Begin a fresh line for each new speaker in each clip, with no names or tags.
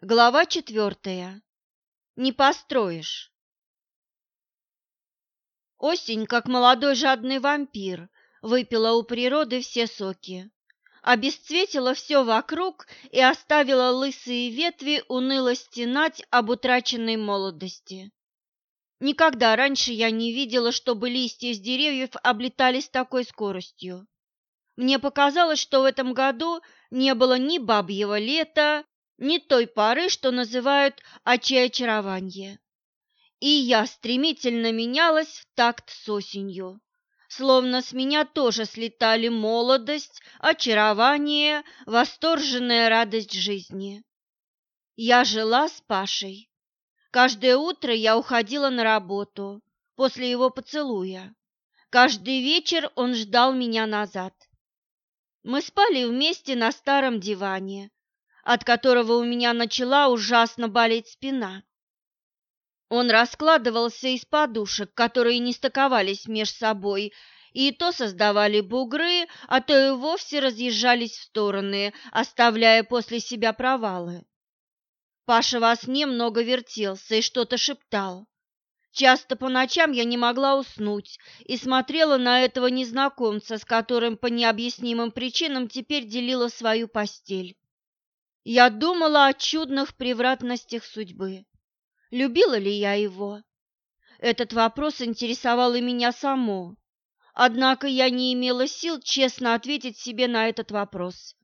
Глава четвертая. Не построишь. Осень, как молодой жадный вампир, выпила у природы все соки, обесцветила все вокруг и оставила лысые ветви уныло стенать об утраченной молодости. Никогда раньше я не видела, чтобы листья с деревьев облетали с такой скоростью. Мне показалось, что в этом году не было ни бабьего лета, не той поры, что называют очарование. И я стремительно менялась в такт с осенью. Словно с меня тоже слетали молодость, очарование, восторженная радость жизни. Я жила с Пашей. Каждое утро я уходила на работу после его поцелуя. Каждый вечер он ждал меня назад. Мы спали вместе на старом диване, от которого у меня начала ужасно болеть спина. Он раскладывался из подушек, которые не стыковались меж собой, и то создавали бугры, а то и вовсе разъезжались в стороны, оставляя после себя провалы. Паша во сне много вертелся и что-то шептал. Часто по ночам я не могла уснуть и смотрела на этого незнакомца, с которым по необъяснимым причинам теперь делила свою постель. Я думала о чудных превратностях судьбы. Любила ли я его? Этот вопрос интересовал и меня саму. Однако я не имела сил честно ответить себе на этот вопрос,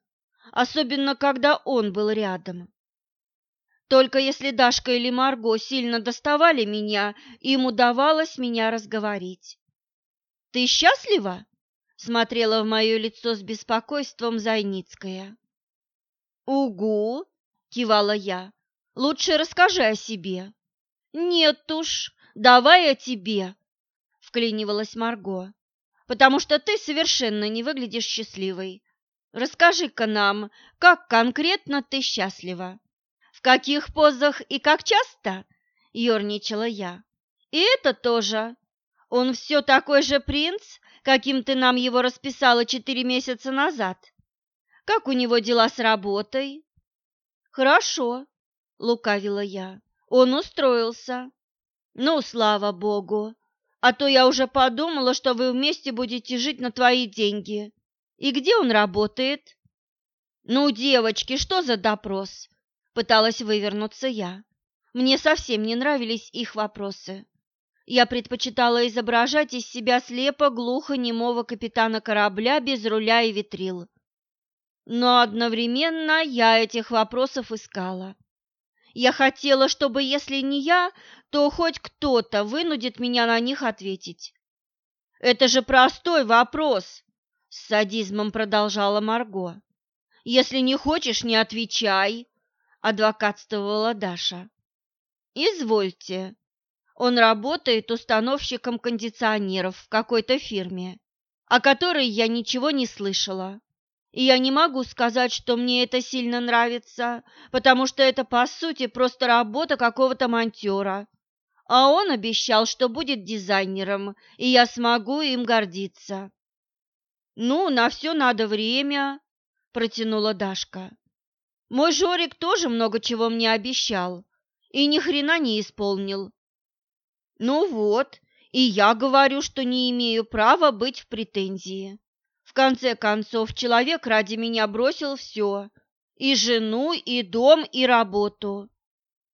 особенно когда он был рядом. Только если Дашка или Марго сильно доставали меня, им удавалось меня разговорить. «Ты счастлива?» — смотрела в мое лицо с беспокойством Зайницкая. «Угу!» – кивала я. «Лучше расскажи о себе». «Нет уж, давай о тебе», – вклинивалась Марго, «потому что ты совершенно не выглядишь счастливой. Расскажи-ка нам, как конкретно ты счастлива? В каких позах и как часто?» – ерничала я. «И это тоже. Он все такой же принц, каким ты нам его расписала четыре месяца назад?» Как у него дела с работой? Хорошо, лукавила я. Он устроился. Ну, слава богу. А то я уже подумала, что вы вместе будете жить на твои деньги. И где он работает? Ну, девочки, что за допрос? Пыталась вывернуться я. Мне совсем не нравились их вопросы. Я предпочитала изображать из себя слепо глухо-немого капитана корабля без руля и ветрил но одновременно я этих вопросов искала. Я хотела, чтобы, если не я, то хоть кто-то вынудит меня на них ответить. «Это же простой вопрос!» — с садизмом продолжала Марго. «Если не хочешь, не отвечай!» — адвокатствовала Даша. «Извольте. Он работает установщиком кондиционеров в какой-то фирме, о которой я ничего не слышала. И я не могу сказать, что мне это сильно нравится, потому что это, по сути, просто работа какого-то монтера. А он обещал, что будет дизайнером, и я смогу им гордиться. «Ну, на все надо время», – протянула Дашка. «Мой Жорик тоже много чего мне обещал и ни хрена не исполнил». «Ну вот, и я говорю, что не имею права быть в претензии конце концов, человек ради меня бросил все. И жену, и дом, и работу.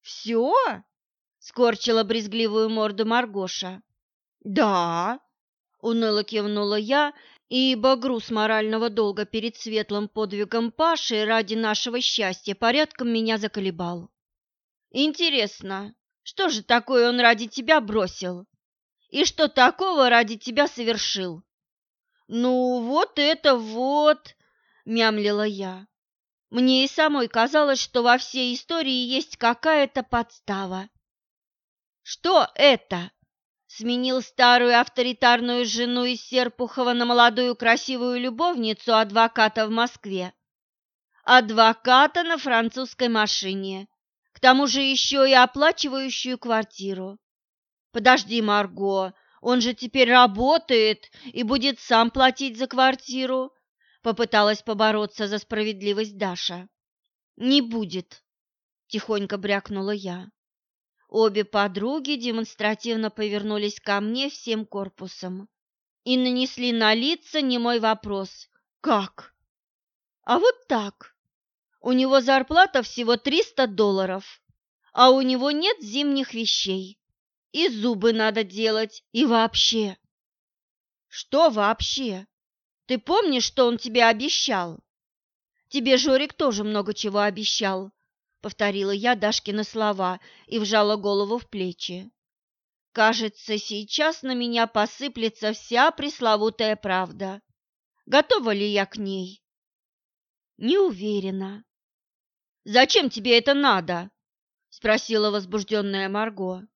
«Все?» — скорчила брезгливую морду Маргоша. «Да», — уныло кивнула я, ибо груз морального долга перед светлым подвигом Паши ради нашего счастья порядком меня заколебал. «Интересно, что же такое он ради тебя бросил? И что такого ради тебя совершил?» «Ну, вот это вот!» – мямлила я. Мне и самой казалось, что во всей истории есть какая-то подстава. «Что это?» – сменил старую авторитарную жену из Серпухова на молодую красивую любовницу адвоката в Москве. Адвоката на французской машине, к тому же еще и оплачивающую квартиру. «Подожди, Марго, он же теперь работает и будет сам платить за квартиру, попыталась побороться за справедливость Даша. Не будет. тихонько брякнула я. Обе подруги демонстративно повернулись ко мне всем корпусом и нанесли на лица немой вопрос «Как?». А вот так. У него зарплата всего 300 долларов, а у него нет зимних вещей. И зубы надо делать, и вообще. Что вообще? Ты помнишь, что он тебе обещал? Тебе Жорик тоже много чего обещал, повторила я Дашкины слова и вжала голову в плечи. Кажется, сейчас на меня посыплется вся пресловутая правда. Готова ли я к ней? Не уверена. Зачем тебе это надо? спросила возбужденная Марго.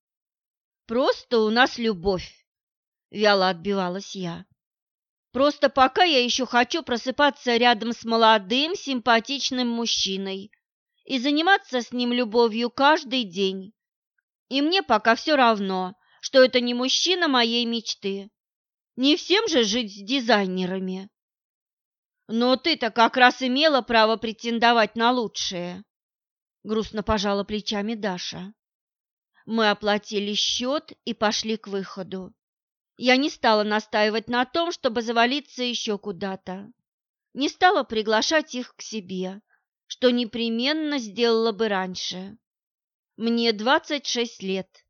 Просто у нас любовь, вяло отбивалась я. Просто пока я еще хочу просыпаться рядом с молодым, симпатичным мужчиной и заниматься с ним любовью каждый день. И мне пока все равно, что это не мужчина моей мечты. Не всем же жить с дизайнерами. Но ты-то как раз имела право претендовать на лучшее. Грустно пожала плечами Даша. Мы оплатили счет и пошли к выходу. Я не стала настаивать на том, чтобы завалиться еще куда-то. Не стала приглашать их к себе, что непременно сделала бы раньше. Мне двадцать шесть лет,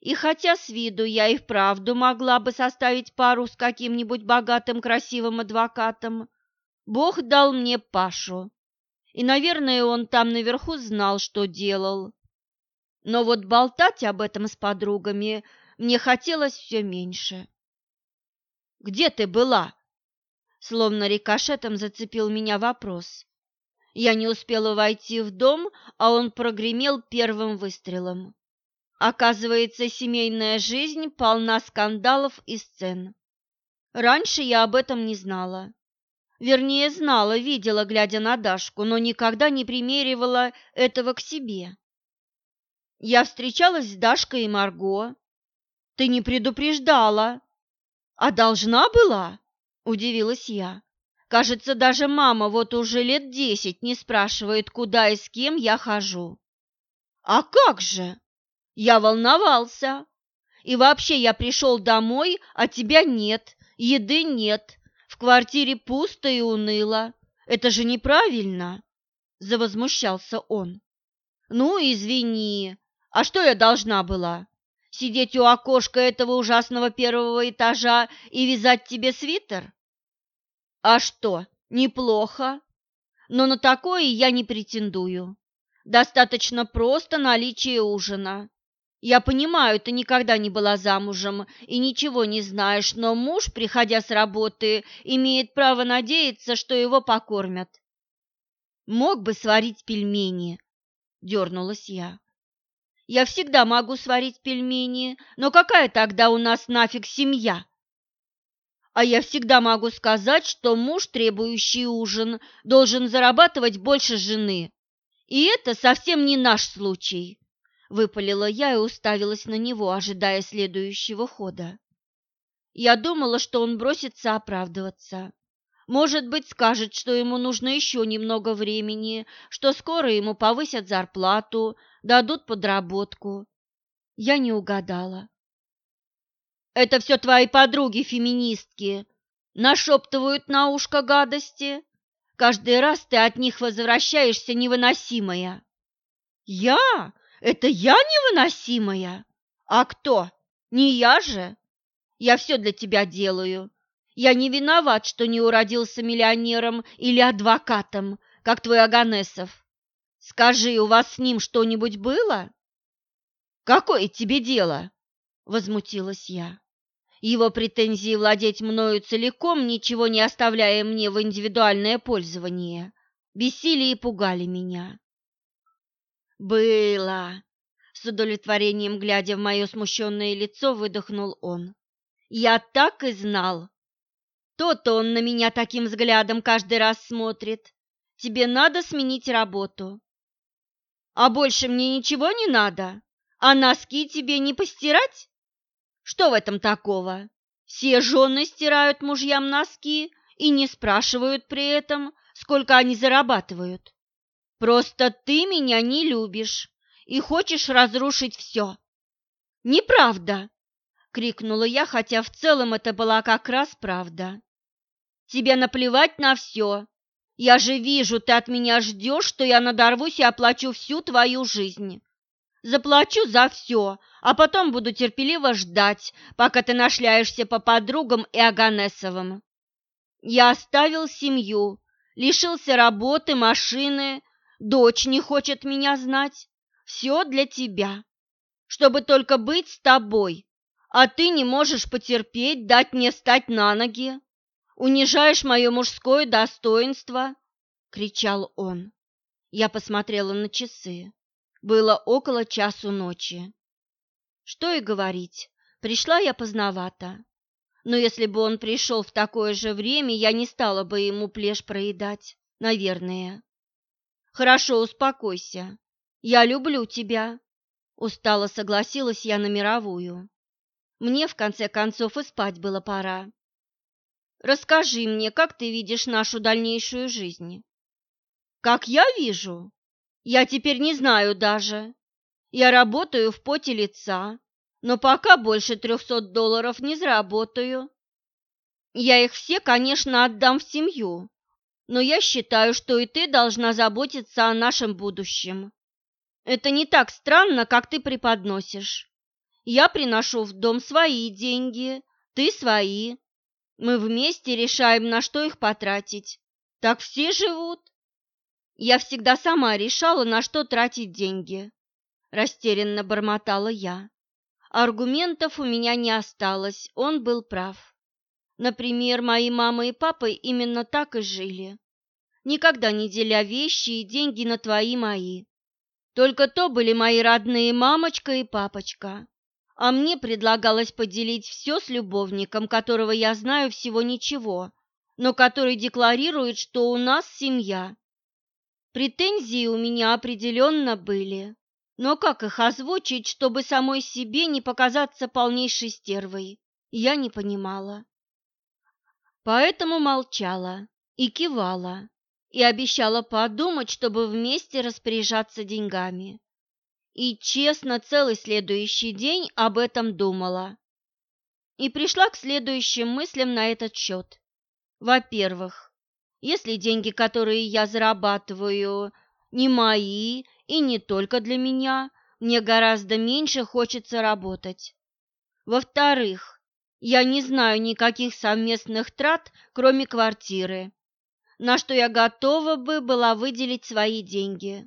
и хотя с виду я и вправду могла бы составить пару с каким-нибудь богатым красивым адвокатом, Бог дал мне Пашу, и, наверное, он там наверху знал, что делал. Но вот болтать об этом с подругами мне хотелось все меньше. «Где ты была?» Словно рикошетом зацепил меня вопрос. Я не успела войти в дом, а он прогремел первым выстрелом. Оказывается, семейная жизнь полна скандалов и сцен. Раньше я об этом не знала. Вернее, знала, видела, глядя на Дашку, но никогда не примеривала этого к себе. Я встречалась с Дашкой и Марго. Ты не предупреждала. А должна была? Удивилась я. Кажется, даже мама вот уже лет десять не спрашивает, куда и с кем я хожу. А как же? Я волновался. И вообще я пришел домой, а тебя нет, еды нет, в квартире пусто и уныло. Это же неправильно, завозмущался он. Ну, извини. А что я должна была? Сидеть у окошка этого ужасного первого этажа и вязать тебе свитер? А что, неплохо. Но на такое я не претендую. Достаточно просто наличие ужина. Я понимаю, ты никогда не была замужем и ничего не знаешь, но муж, приходя с работы, имеет право надеяться, что его покормят. Мог бы сварить пельмени, дернулась я. Я всегда могу сварить пельмени, но какая тогда у нас нафиг семья? А я всегда могу сказать, что муж, требующий ужин, должен зарабатывать больше жены. И это совсем не наш случай. Выпалила я и уставилась на него, ожидая следующего хода. Я думала, что он бросится оправдываться. Может быть, скажет, что ему нужно еще немного времени, что скоро ему повысят зарплату, дадут подработку. Я не угадала. «Это все твои подруги-феминистки. Нашептывают на ушко гадости. Каждый раз ты от них возвращаешься невыносимая». «Я? Это я невыносимая? А кто? Не я же? Я все для тебя делаю. Я не виноват, что не уродился миллионером или адвокатом, как твой Аганесов. Скажи, у вас с ним что-нибудь было? Какое тебе дело? Возмутилась я. Его претензии владеть мною целиком, ничего не оставляя мне в индивидуальное пользование, бесили и пугали меня. «Было!» — с удовлетворением глядя в мое смущенное лицо, выдохнул он. «Я так и знал! То-то он на меня таким взглядом каждый раз смотрит. Тебе надо сменить работу. А больше мне ничего не надо? А носки тебе не постирать? Что в этом такого? Все жены стирают мужьям носки и не спрашивают при этом, сколько они зарабатывают. Просто ты меня не любишь и хочешь разрушить все. Неправда, крикнула я, хотя в целом это была как раз правда. Тебе наплевать на все. Я же вижу, ты от меня ждешь, что я надорвусь и оплачу всю твою жизнь. Заплачу за все, а потом буду терпеливо ждать, пока ты нашляешься по подругам и Аганесовым. Я оставил семью, лишился работы, машины, дочь не хочет меня знать. Все для тебя, чтобы только быть с тобой, а ты не можешь потерпеть, дать мне встать на ноги. Унижаешь мое мужское достоинство!» — кричал он. Я посмотрела на часы. Было около часу ночи. Что и говорить, пришла я поздновато. Но если бы он пришел в такое же время, я не стала бы ему плешь проедать, наверное. Хорошо, успокойся. Я люблю тебя. Устало согласилась я на мировую. Мне, в конце концов, и спать было пора. Расскажи мне, как ты видишь нашу дальнейшую жизнь? Как я вижу? Я теперь не знаю даже. Я работаю в поте лица, но пока больше трехсот долларов не заработаю. Я их все, конечно, отдам в семью, но я считаю, что и ты должна заботиться о нашем будущем. Это не так странно, как ты преподносишь. Я приношу в дом свои деньги, ты свои. Мы вместе решаем, на что их потратить. Так все живут. Я всегда сама решала, на что тратить деньги. Растерянно бормотала я. Аргументов у меня не осталось, он был прав. Например, мои мама и папа именно так и жили, никогда не деля вещи и деньги на твои мои. Только то были мои родные мамочка и папочка, а мне предлагалось поделить все с любовником, которого я знаю всего ничего, но который декларирует, что у нас семья. Претензии у меня определенно были, но как их озвучить, чтобы самой себе не показаться полнейшей стервой, я не понимала. Поэтому молчала и кивала, и обещала подумать, чтобы вместе распоряжаться деньгами. И честно целый следующий день об этом думала. И пришла к следующим мыслям на этот счет. Во-первых, если деньги, которые я зарабатываю, не мои и не только для меня, мне гораздо меньше хочется работать. Во-вторых, я не знаю никаких совместных трат, кроме квартиры, на что я готова бы была выделить свои деньги.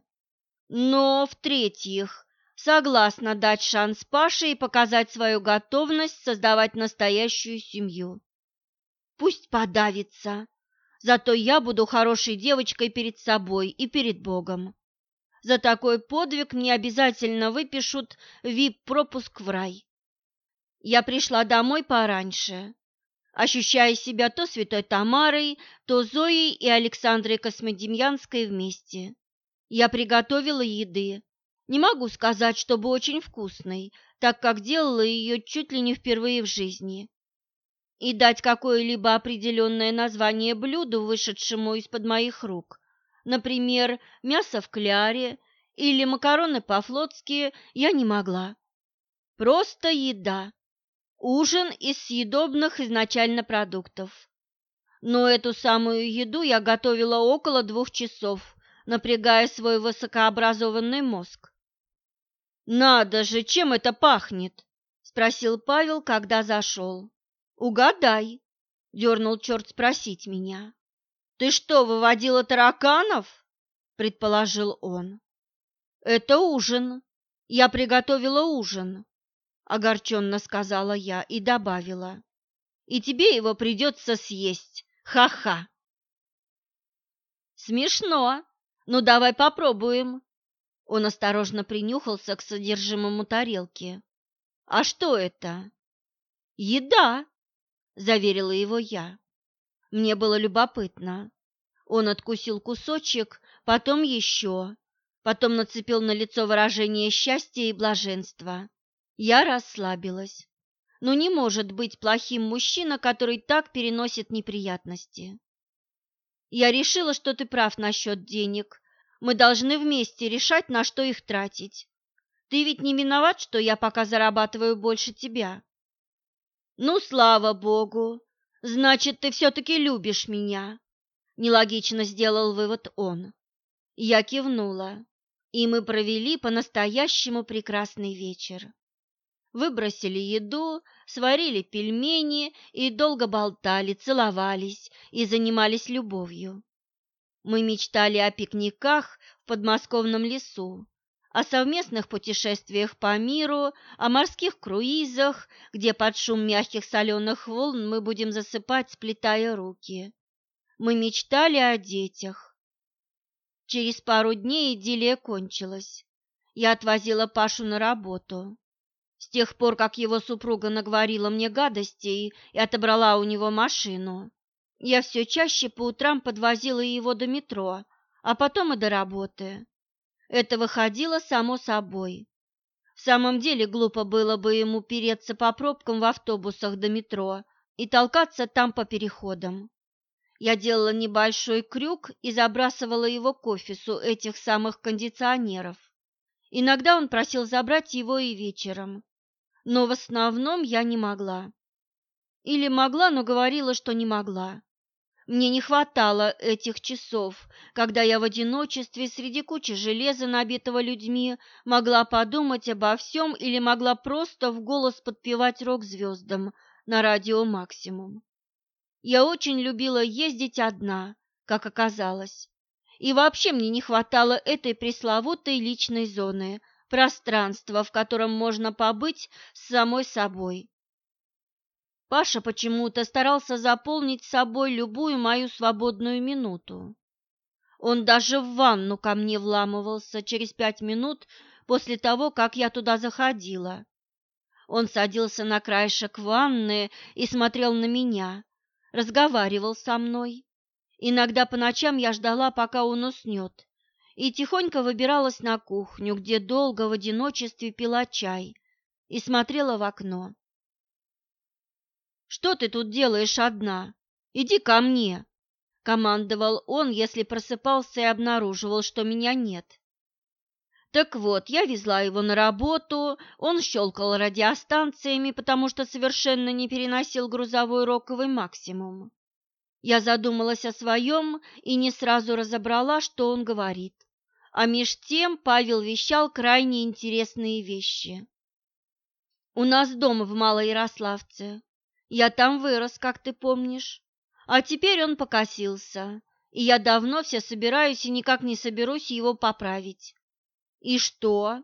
Но, в-третьих, согласна дать шанс Паше и показать свою готовность создавать настоящую семью. Пусть подавится, зато я буду хорошей девочкой перед собой и перед Богом. За такой подвиг мне обязательно выпишут вип-пропуск в рай. Я пришла домой пораньше, ощущая себя то святой Тамарой, то Зоей и Александрой Космодемьянской вместе. Я приготовила еды. Не могу сказать, чтобы очень вкусной, так как делала ее чуть ли не впервые в жизни. И дать какое-либо определенное название блюду, вышедшему из-под моих рук, Например, мясо в кляре или макароны по-флотски я не могла. Просто еда. Ужин из съедобных изначально продуктов. Но эту самую еду я готовила около двух часов, напрягая свой высокообразованный мозг. «Надо же, чем это пахнет?» – спросил Павел, когда зашел. «Угадай», – дернул черт спросить меня. «Ты что, выводила тараканов?» – предположил он. «Это ужин. Я приготовила ужин», – огорченно сказала я и добавила. «И тебе его придется съесть. Ха-ха!» «Смешно. Ну, давай попробуем». Он осторожно принюхался к содержимому тарелки. «А что это?» «Еда», – заверила его я. Мне было любопытно. Он откусил кусочек, потом еще, потом нацепил на лицо выражение счастья и блаженства. Я расслабилась. Но не может быть плохим мужчина, который так переносит неприятности. Я решила, что ты прав насчет денег. Мы должны вместе решать, на что их тратить. Ты ведь не виноват, что я пока зарабатываю больше тебя. Ну, слава богу, значит, ты все-таки любишь меня. Нелогично сделал вывод он. Я кивнула, и мы провели по-настоящему прекрасный вечер. Выбросили еду, сварили пельмени и долго болтали, целовались и занимались любовью. Мы мечтали о пикниках в подмосковном лесу, о совместных путешествиях по миру, о морских круизах, где под шум мягких соленых волн мы будем засыпать, сплетая руки. Мы мечтали о детях. Через пару дней идиллия кончилась. Я отвозила Пашу на работу. С тех пор, как его супруга наговорила мне гадостей и отобрала у него машину, я все чаще по утрам подвозила его до метро, а потом и до работы. Это выходило само собой. В самом деле глупо было бы ему переться по пробкам в автобусах до метро и толкаться там по переходам. Я делала небольшой крюк и забрасывала его к офису этих самых кондиционеров. Иногда он просил забрать его и вечером, но в основном я не могла. Или могла, но говорила, что не могла. Мне не хватало этих часов, когда я в одиночестве среди кучи железа, набитого людьми, могла подумать обо всем или могла просто в голос подпевать рок-звездам на радио «Максимум». Я очень любила ездить одна, как оказалось. И вообще мне не хватало этой пресловутой личной зоны, пространства, в котором можно побыть с самой собой Паша почему-то старался заполнить собой любую мою свободную минуту. Он даже в ванну ко мне вламывался через пять минут после того, как я туда заходила. Он садился на краешек ванны и смотрел на меня, разговаривал со мной. Иногда по ночам я ждала, пока он уснет, и тихонько выбиралась на кухню, где долго в одиночестве пила чай и смотрела в окно. Что ты тут делаешь одна? Иди ко мне!» Командовал он, если просыпался и обнаруживал, что меня нет. Так вот, я везла его на работу, он щелкал радиостанциями, потому что совершенно не переносил грузовой роковый максимум. Я задумалась о своем и не сразу разобрала, что он говорит. А меж тем Павел вещал крайне интересные вещи. У нас дом в Малоярославце. Я там вырос, как ты помнишь. А теперь он покосился, и я давно все собираюсь и никак не соберусь его поправить. И что?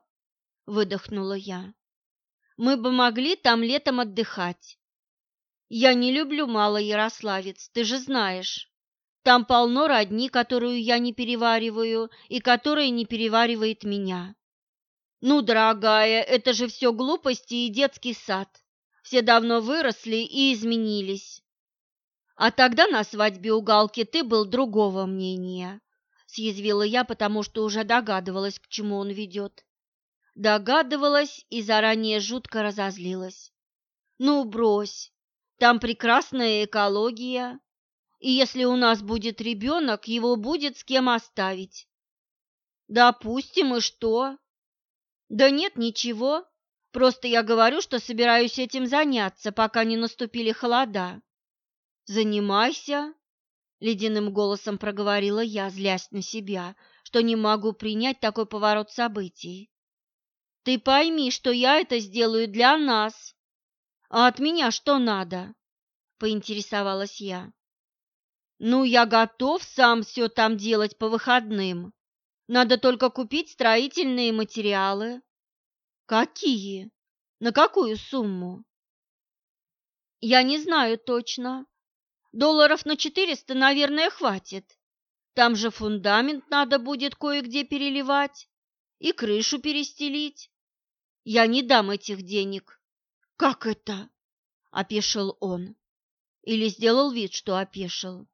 выдохнула я. Мы бы могли там летом отдыхать. Я не люблю Малоярославец, ты же знаешь. Там полно родни, которую я не перевариваю и которая не переваривает меня. Ну, дорогая, это же все глупости и детский сад. Все давно выросли и изменились. А тогда на свадьбе у Галки ты был другого мнения, съязвила я, потому что уже догадывалась, к чему он ведет. Догадывалась и заранее жутко разозлилась. Ну, брось, там прекрасная экология, и если у нас будет ребенок, его будет с кем оставить. Допустим, и что? Да нет, ничего, Просто я говорю, что собираюсь этим заняться, пока не наступили холода. Занимайся, ледяным голосом проговорила я, злясь на себя, что не могу принять такой поворот событий. Ты пойми, что я это сделаю для нас. А от меня что надо? поинтересовалась я. Ну, я готов сам все там делать по выходным. Надо только купить строительные материалы. Какие? На какую сумму? Я не знаю точно. Долларов на четыреста, наверное, хватит. Там же фундамент надо будет кое-где переливать и крышу перестелить. Я не дам этих денег. Как это? опешил он. Или сделал вид, что опешил.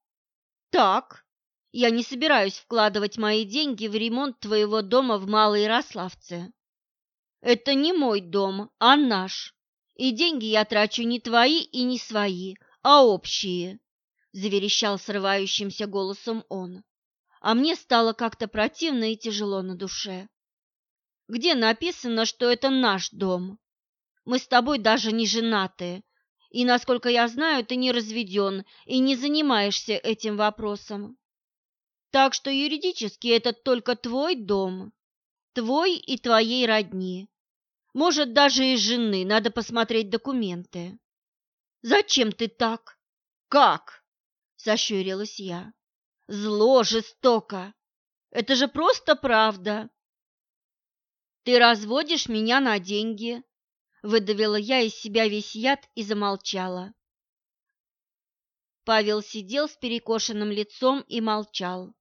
Так, я не собираюсь вкладывать мои деньги в ремонт твоего дома в Малой Ярославце. Это не мой дом, а наш. И деньги я трачу не твои и не свои, а общие, заверещал срывающимся голосом он. а мне стало как-то противно и тяжело на душе. Где написано, что это наш дом? Мы с тобой даже не женаты, и, насколько я знаю, ты не разведен и не занимаешься этим вопросом. Так что юридически это только твой дом, твой и твоей родни. Может, даже и жены, надо посмотреть документы. Зачем ты так? Как? Сощурилась я. Зло, жестоко. Это же просто правда. Ты разводишь меня на деньги, выдавила я из себя весь яд и замолчала. Павел сидел с перекошенным лицом и молчал.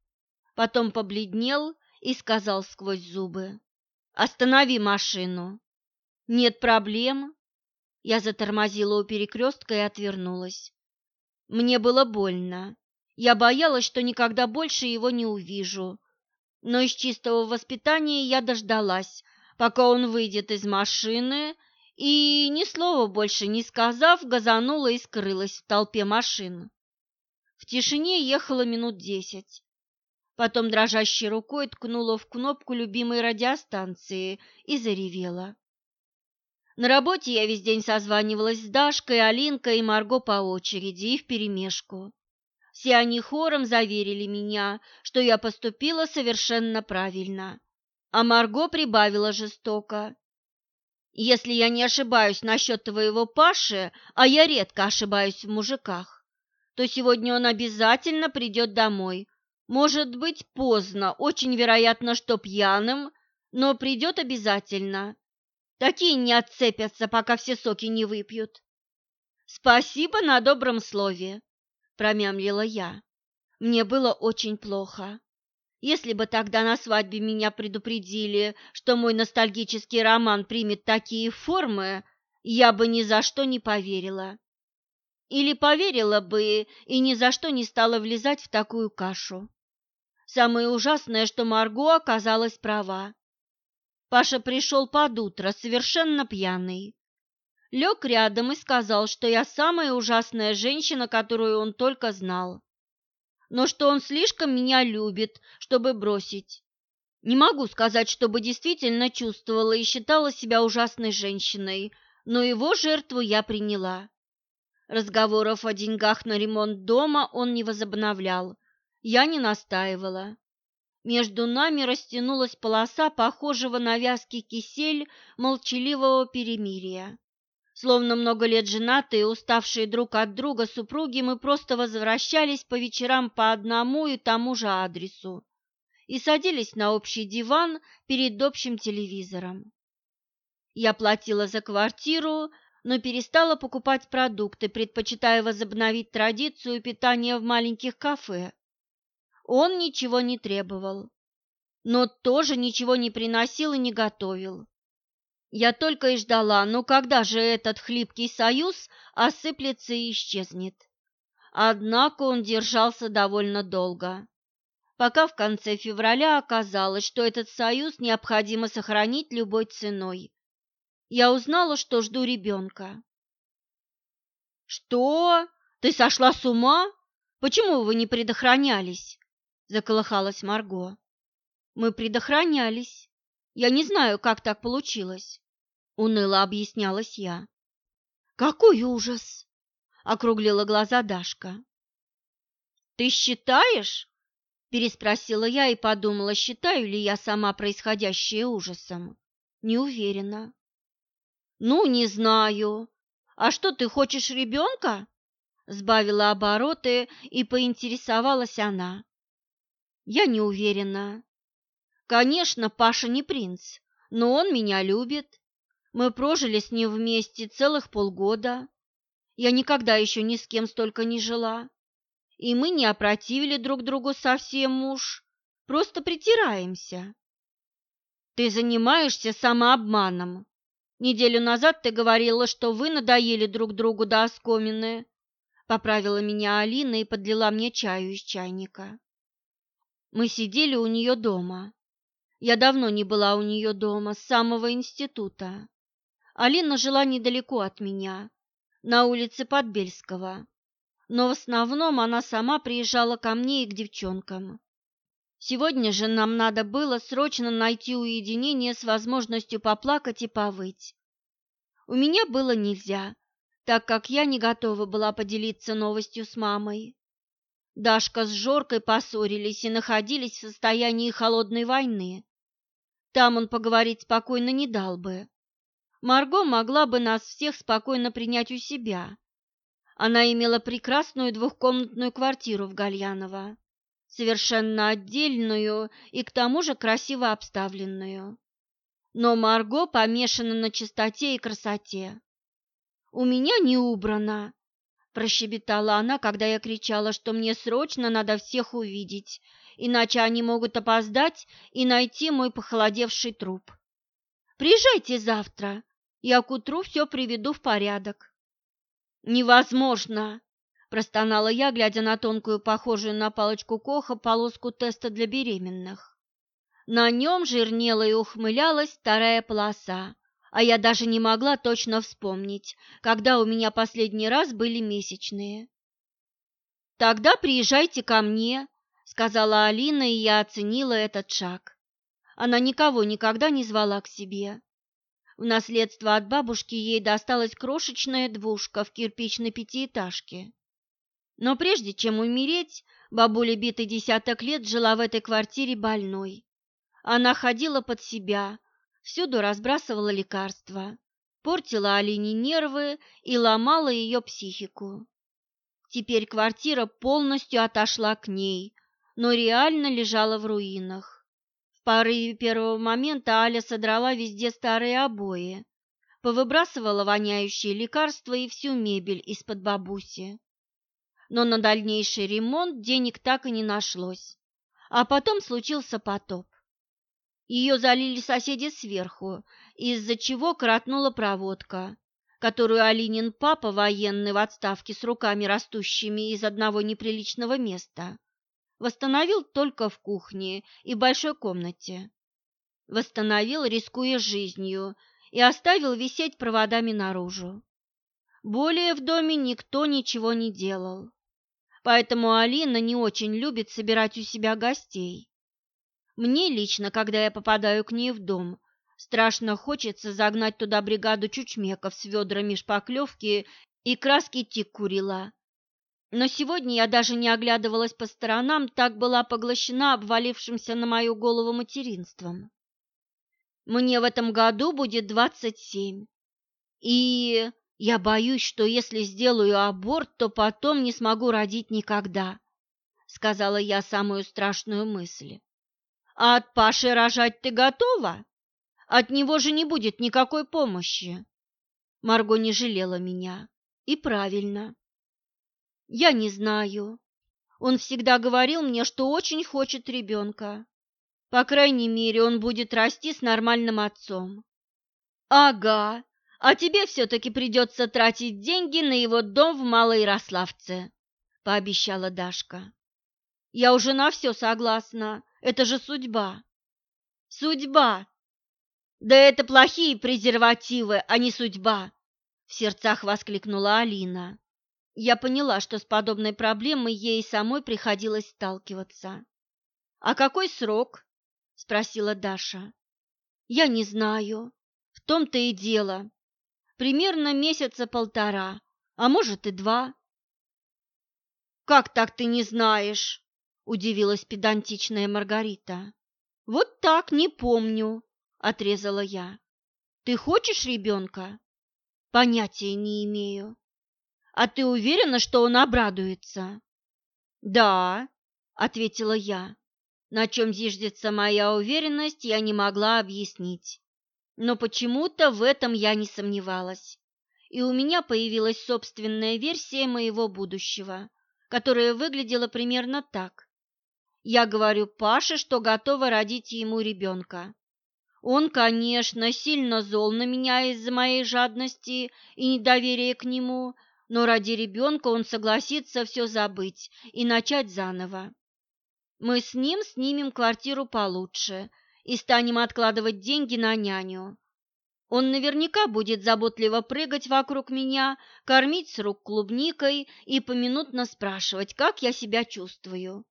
Потом побледнел и сказал сквозь зубы: "Останови машину". «Нет проблем». Я затормозила у перекрестка и отвернулась. Мне было больно. Я боялась, что никогда больше его не увижу. Но из чистого воспитания я дождалась, пока он выйдет из машины, и, ни слова больше не сказав, газанула и скрылась в толпе машин. В тишине ехала минут десять. Потом дрожащей рукой ткнула в кнопку любимой радиостанции и заревела. На работе я весь день созванивалась с Дашкой, Алинкой и Марго по очереди и вперемешку. Все они хором заверили меня, что я поступила совершенно правильно. А Марго прибавила жестоко. Если я не ошибаюсь насчет твоего Паши, а я редко ошибаюсь в мужиках, то сегодня он обязательно придет домой. Может быть, поздно, очень вероятно, что пьяным, но придет обязательно. Такие не отцепятся, пока все соки не выпьют. Спасибо на добром слове, промямлила я. Мне было очень плохо. Если бы тогда на свадьбе меня предупредили, что мой ностальгический роман примет такие формы, я бы ни за что не поверила. Или поверила бы и ни за что не стала влезать в такую кашу. Самое ужасное, что Марго оказалась права. Паша пришел под утро, совершенно пьяный. Лег рядом и сказал, что я самая ужасная женщина, которую он только знал. Но что он слишком меня любит, чтобы бросить. Не могу сказать, чтобы действительно чувствовала и считала себя ужасной женщиной, но его жертву я приняла. Разговоров о деньгах на ремонт дома он не возобновлял. Я не настаивала. Между нами растянулась полоса похожего на вязкий кисель молчаливого перемирия. Словно много лет женатые, уставшие друг от друга супруги, мы просто возвращались по вечерам по одному и тому же адресу и садились на общий диван перед общим телевизором. Я платила за квартиру, но перестала покупать продукты, предпочитая возобновить традицию питания в маленьких кафе, он ничего не требовал, но тоже ничего не приносил и не готовил. Я только и ждала, ну когда же этот хлипкий союз осыплется и исчезнет. Однако он держался довольно долго, пока в конце февраля оказалось, что этот союз необходимо сохранить любой ценой. Я узнала, что жду ребенка. «Что? Ты сошла с ума? Почему вы не предохранялись?» Заколыхалась Марго. Мы предохранялись. Я не знаю, как так получилось, уныло объяснялась я. Какой ужас, округлила глаза Дашка. Ты считаешь? переспросила я и подумала, считаю ли я сама происходящее ужасом. Не уверена. Ну, не знаю. А что ты хочешь ребенка? Сбавила обороты и поинтересовалась она. Я не уверена. Конечно, Паша не принц, но он меня любит. Мы прожили с ним вместе целых полгода. Я никогда еще ни с кем столько не жила. И мы не опротивили друг другу совсем уж, просто притираемся. Ты занимаешься самообманом. Неделю назад ты говорила, что вы надоели друг другу до оскомины. Поправила меня Алина и подлила мне чаю из чайника. Мы сидели у нее дома. Я давно не была у нее дома, с самого института. Алина жила недалеко от меня, на улице Подбельского, но в основном она сама приезжала ко мне и к девчонкам. Сегодня же нам надо было срочно найти уединение с возможностью поплакать и повыть. У меня было нельзя, так как я не готова была поделиться новостью с мамой. Дашка с Жоркой поссорились и находились в состоянии холодной войны. Там он поговорить спокойно не дал бы. Марго могла бы нас всех спокойно принять у себя. Она имела прекрасную двухкомнатную квартиру в Гальяново, совершенно отдельную и к тому же красиво обставленную. Но Марго помешана на чистоте и красоте. «У меня не убрано», – прощебетала она, когда я кричала, что мне срочно надо всех увидеть, иначе они могут опоздать и найти мой похолодевший труп. «Приезжайте завтра, я к утру все приведу в порядок. Невозможно, простонала я, глядя на тонкую, похожую на палочку Коха, полоску теста для беременных. На нем жирнела и ухмылялась вторая полоса, а я даже не могла точно вспомнить, когда у меня последний раз были месячные. «Тогда приезжайте ко мне», — сказала Алина, и я оценила этот шаг. Она никого никогда не звала к себе. В наследство от бабушки ей досталась крошечная двушка в кирпичной пятиэтажке. Но прежде чем умереть, бабуля битый десяток лет жила в этой квартире больной. Она ходила под себя, всюду разбрасывала лекарства, портила Алине нервы и ломала ее психику. Теперь квартира полностью отошла к ней, но реально лежала в руинах. В порыве первого момента Аля содрала везде старые обои, повыбрасывала воняющие лекарства и всю мебель из-под бабуси. Но на дальнейший ремонт денег так и не нашлось. А потом случился потоп. Ее залили соседи сверху, из-за чего коротнула проводка, которую Алинин папа, военный в отставке с руками растущими из одного неприличного места, восстановил только в кухне и большой комнате. Восстановил, рискуя жизнью, и оставил висеть проводами наружу. Более в доме никто ничего не делал. Поэтому Алина не очень любит собирать у себя гостей. Мне лично, когда я попадаю к ней в дом, страшно хочется загнать туда бригаду чучмеков с ведрами шпаклевки и краски тик-курила, но сегодня я даже не оглядывалась по сторонам, так была поглощена обвалившимся на мою голову материнством. Мне в этом году будет двадцать семь, и я боюсь, что если сделаю аборт, то потом не смогу родить никогда, сказала я самую страшную мысль. А от Паши рожать ты готова? От него же не будет никакой помощи. Марго не жалела меня. И правильно. Я не знаю. Он всегда говорил мне, что очень хочет ребенка. По крайней мере, он будет расти с нормальным отцом. Ага, а тебе все-таки придется тратить деньги на его дом в Малой Ярославце, пообещала Дашка. Я уже на все согласна, это же судьба. Судьба! Да это плохие презервативы, а не судьба, в сердцах воскликнула Алина. Я поняла, что с подобной проблемой ей самой приходилось сталкиваться. «А какой срок?» – спросила Даша. «Я не знаю. В том-то и дело. Примерно месяца полтора, а может и два». «Как так ты не знаешь?» – удивилась педантичная Маргарита. «Вот так, не помню», – отрезала я. «Ты хочешь ребенка?» «Понятия не имею». А ты уверена, что он обрадуется? Да, ответила я. На чем зиждется моя уверенность, я не могла объяснить. Но почему-то в этом я не сомневалась. И у меня появилась собственная версия моего будущего, которая выглядела примерно так. Я говорю Паше, что готова родить ему ребенка. Он, конечно, сильно зол на меня из-за моей жадности и недоверия к нему, но ради ребенка он согласится все забыть и начать заново. Мы с ним снимем квартиру получше и станем откладывать деньги на няню. Он наверняка будет заботливо прыгать вокруг меня, кормить с рук клубникой и поминутно спрашивать, как я себя чувствую.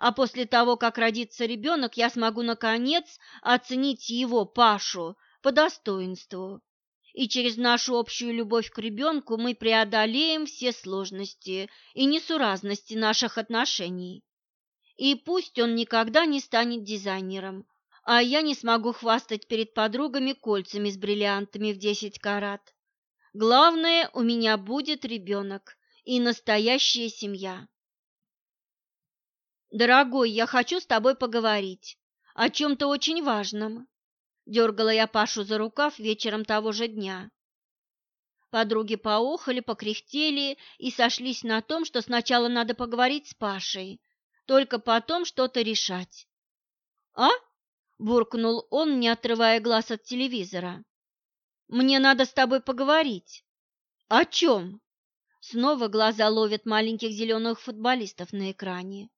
А после того, как родится ребенок, я смогу, наконец, оценить его, Пашу, по достоинству. И через нашу общую любовь к ребенку мы преодолеем все сложности и несуразности наших отношений. И пусть он никогда не станет дизайнером, а я не смогу хвастать перед подругами кольцами с бриллиантами в десять карат. Главное, у меня будет ребенок и настоящая семья. «Дорогой, я хочу с тобой поговорить о чем-то очень важном», – дергала я Пашу за рукав вечером того же дня. Подруги поохали, покряхтели и сошлись на том, что сначала надо поговорить с Пашей, только потом что-то решать. «А?» – буркнул он, не отрывая глаз от телевизора. «Мне надо с тобой поговорить». «О чем?» Снова глаза ловят маленьких зеленых футболистов на экране.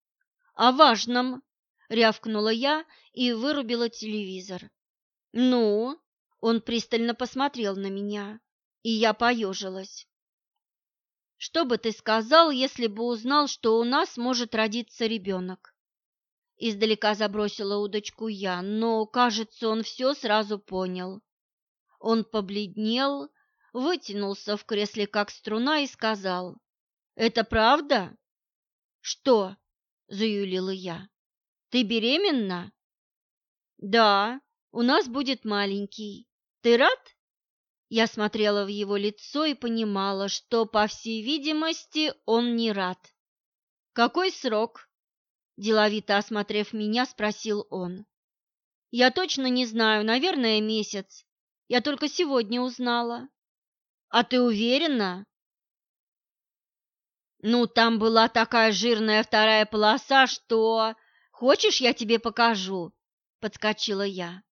«О важном!» — рявкнула я и вырубила телевизор. «Ну?» — он пристально посмотрел на меня, и я поежилась. «Что бы ты сказал, если бы узнал, что у нас может родиться ребенок?» Издалека забросила удочку я, но, кажется, он все сразу понял. Он побледнел, вытянулся в кресле как струна и сказал, «Это правда?» «Что?» Заюлила я. Ты беременна? Да, у нас будет маленький. Ты рад? Я смотрела в его лицо и понимала, что, по всей видимости, он не рад. Какой срок? Деловито осмотрев меня, спросил он. Я точно не знаю, наверное, месяц. Я только сегодня узнала. А ты уверена? Ну, там была такая жирная вторая полоса, что... Хочешь, я тебе покажу?» — подскочила я.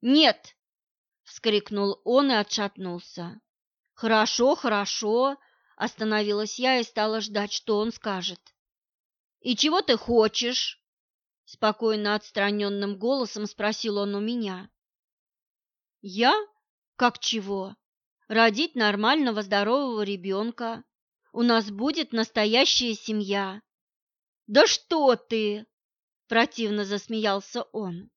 «Нет!» — вскрикнул он и отшатнулся. «Хорошо, хорошо!» — остановилась я и стала ждать, что он скажет. «И чего ты хочешь?» — спокойно отстраненным голосом спросил он у меня. «Я? Как чего? Родить нормального здорового ребенка, у нас будет настоящая семья. Да что ты? Противно засмеялся он.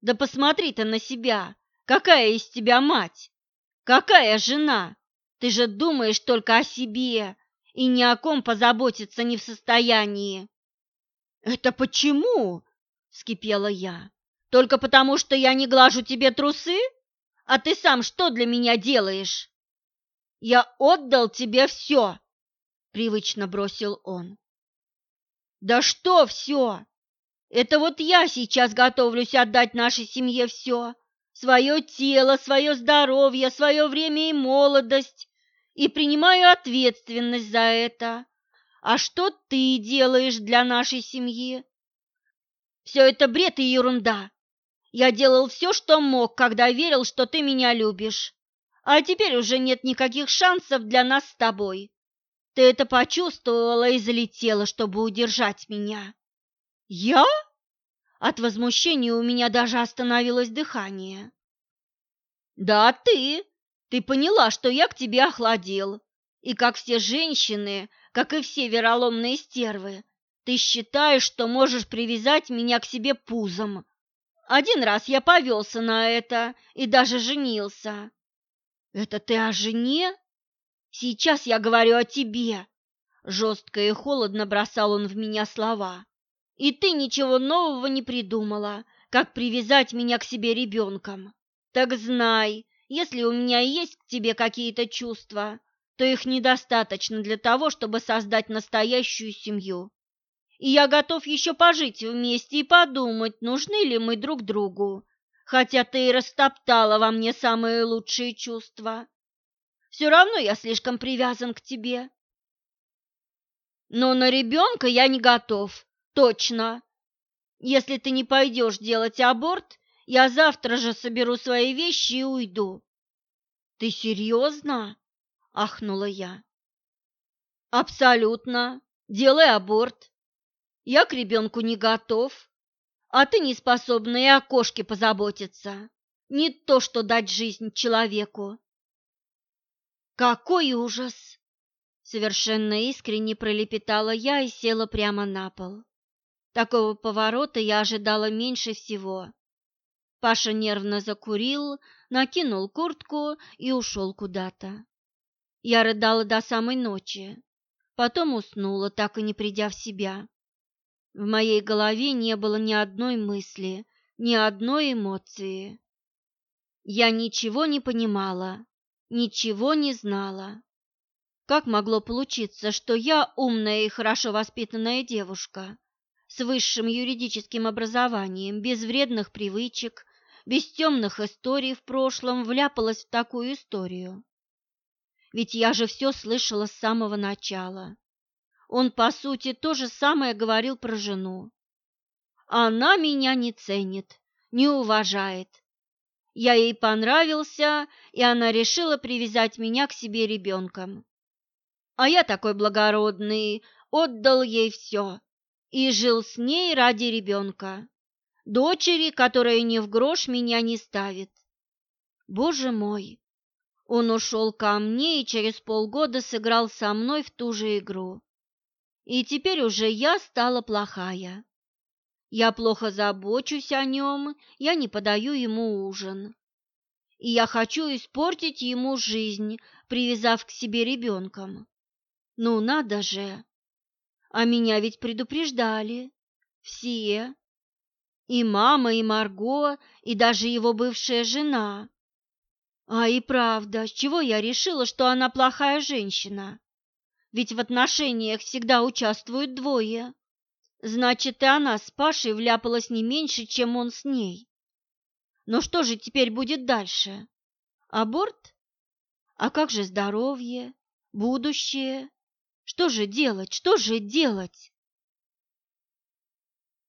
Да посмотри ты на себя. Какая из тебя мать? Какая жена? Ты же думаешь только о себе и ни о ком позаботиться не в состоянии. Это почему? вскипела я. Только потому, что я не глажу тебе трусы? А ты сам что для меня делаешь? Я отдал тебе все, привычно бросил он. Да что все? Это вот я сейчас готовлюсь отдать нашей семье все. Свое тело, свое здоровье, свое время и молодость. И принимаю ответственность за это. А что ты делаешь для нашей семьи? Все это бред и ерунда. Я делал все, что мог, когда верил, что ты меня любишь. А теперь уже нет никаких шансов для нас с тобой. Ты это почувствовала и залетела, чтобы удержать меня. Я? От возмущения у меня даже остановилось дыхание. Да, ты. Ты поняла, что я к тебе охладел. И как все женщины, как и все вероломные стервы, ты считаешь, что можешь привязать меня к себе пузом. Один раз я повелся на это и даже женился. Это ты о жене? Сейчас я говорю о тебе. Жестко и холодно бросал он в меня слова. И ты ничего нового не придумала, как привязать меня к себе ребенком. Так знай, если у меня есть к тебе какие-то чувства, то их недостаточно для того, чтобы создать настоящую семью. И я готов еще пожить вместе и подумать, нужны ли мы друг другу, хотя ты и растоптала во мне самые лучшие чувства. Все равно я слишком привязан к тебе. Но на ребенка я не готов, точно. Если ты не пойдешь делать аборт, я завтра же соберу свои вещи и уйду. Ты серьезно? Ахнула я. Абсолютно. Делай аборт. Я к ребенку не готов, а ты не способна и о кошке позаботиться. Не то, что дать жизнь человеку. Какой ужас! Совершенно искренне пролепетала я и села прямо на пол. Такого поворота я ожидала меньше всего. Паша нервно закурил, накинул куртку и ушел куда-то. Я рыдала до самой ночи, потом уснула, так и не придя в себя. В моей голове не было ни одной мысли, ни одной эмоции. Я ничего не понимала, ничего не знала. Как могло получиться, что я умная и хорошо воспитанная девушка, с высшим юридическим образованием, без вредных привычек, без темных историй в прошлом вляпалась в такую историю? Ведь я же все слышала с самого начала. Он, по сути, то же самое говорил про жену. Она меня не ценит, не уважает. Я ей понравился, и она решила привязать меня к себе ребенком. А я такой благородный, отдал ей все и жил с ней ради ребенка, дочери, которая ни в грош меня не ставит. Боже мой! Он ушел ко мне и через полгода сыграл со мной в ту же игру. И теперь уже я стала плохая. Я плохо забочусь о нем, я не подаю ему ужин. И я хочу испортить ему жизнь, привязав к себе ребенком. Ну, надо же! А меня ведь предупреждали. Все. И мама, и Марго, и даже его бывшая жена. А и правда, с чего я решила, что она плохая женщина? Ведь в отношениях всегда участвуют двое. Значит, и она с Пашей вляпалась не меньше, чем он с ней. Но что же теперь будет дальше? Аборт? А как же здоровье, будущее? Что же делать? Что же делать?